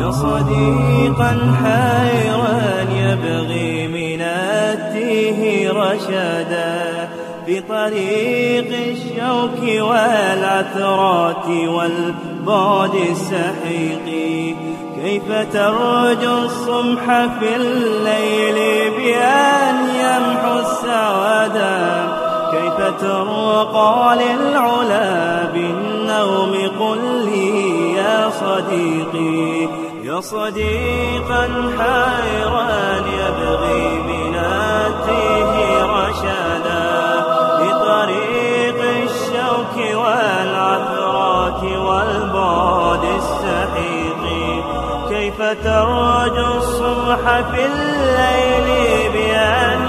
يا صديقا حيرا يبغي من التيه رشدا في طريق الشوك والعثرات والبعد السحيق. كيف ترجو الصمح في الليل بأن يمحو السوادا كيف ترقى للعلا بالنوم قل لي صديقي يا صديقا حيران يبغي بناتيه رشدا بطريق الشوك والعثرات والبعد السحيق. كيف ترجو الصبح في الليل بأن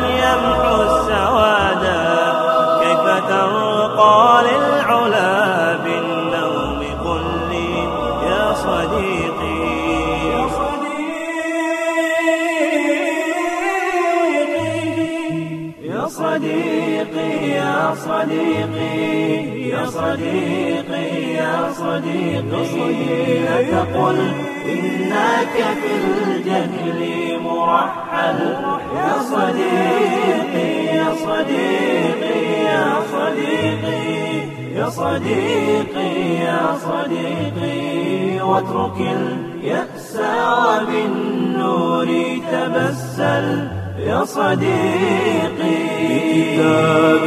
صديقي يا صديقي يا صديقي يا صديقي. لا تقل إنك في الجهل مرحل. يا صديقي يا صديقي يا صديقي. يا صديقي يا صديقي. واترك اليأس وبالنور تبسل. يا صديقي. بكتاب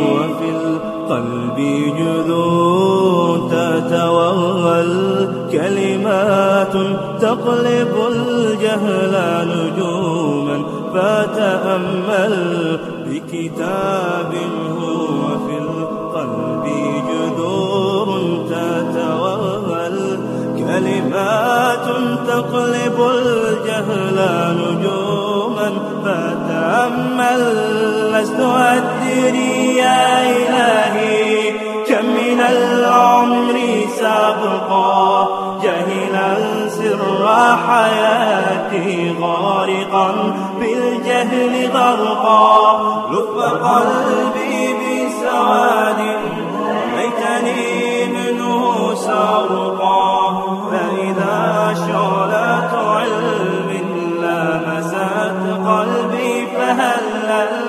هو في القلب جذور تتوغل كلمات تقلب الجهل نجوما فتأمل بكتاب لست أدري يا إلهي. كم من العمر سأبقى جاهلا سر حياتي غارقا بالجهل غرقا. لف قلبي بسواد ليتني منه سأرقى فإذا شعلة علم لمست قلبي فهلل.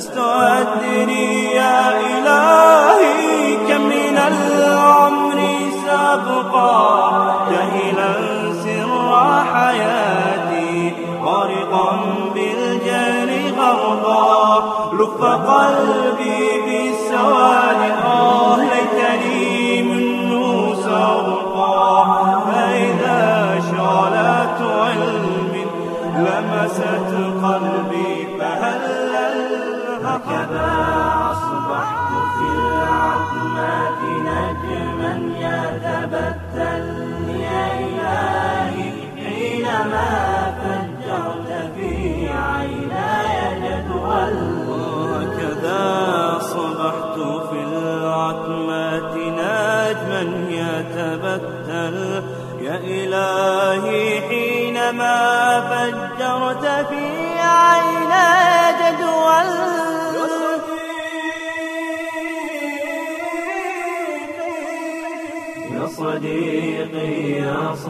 لست أدري يا إلهي كم من العمر سأبقى جاهلا سر حياتي غارقا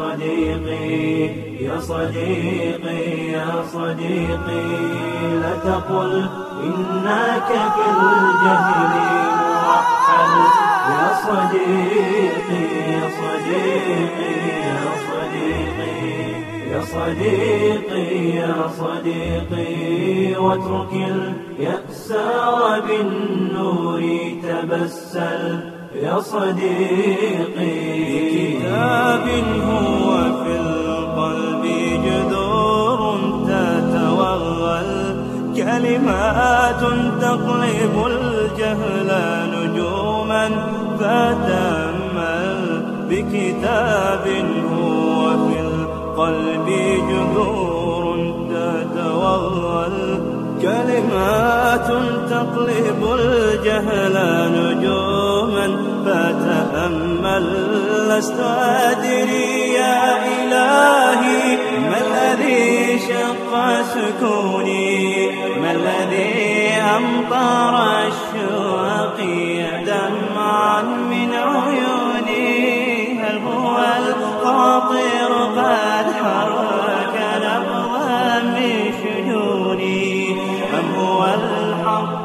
صديقي يا صديقي يا صديقي لا تقل إنك في الجهل موحل يا صديقي يا صديقي يا صديقي يا صديقي يا صديقي واترك اليأس وبالنور تبسل. يا صديقي كتاب هو تقلب الجهل نجوما فتأمل بكتاب هو في القلب جذور تتوغل كلمات تقلب الجهل نجوما فتأمل. لست أدري يا إلهي شق سكوني ما الذي أمطر الشوق دمعا من عيوني؟ هل هو الخاطر قد حرك نبضا من شجوني؟ أم هو والحق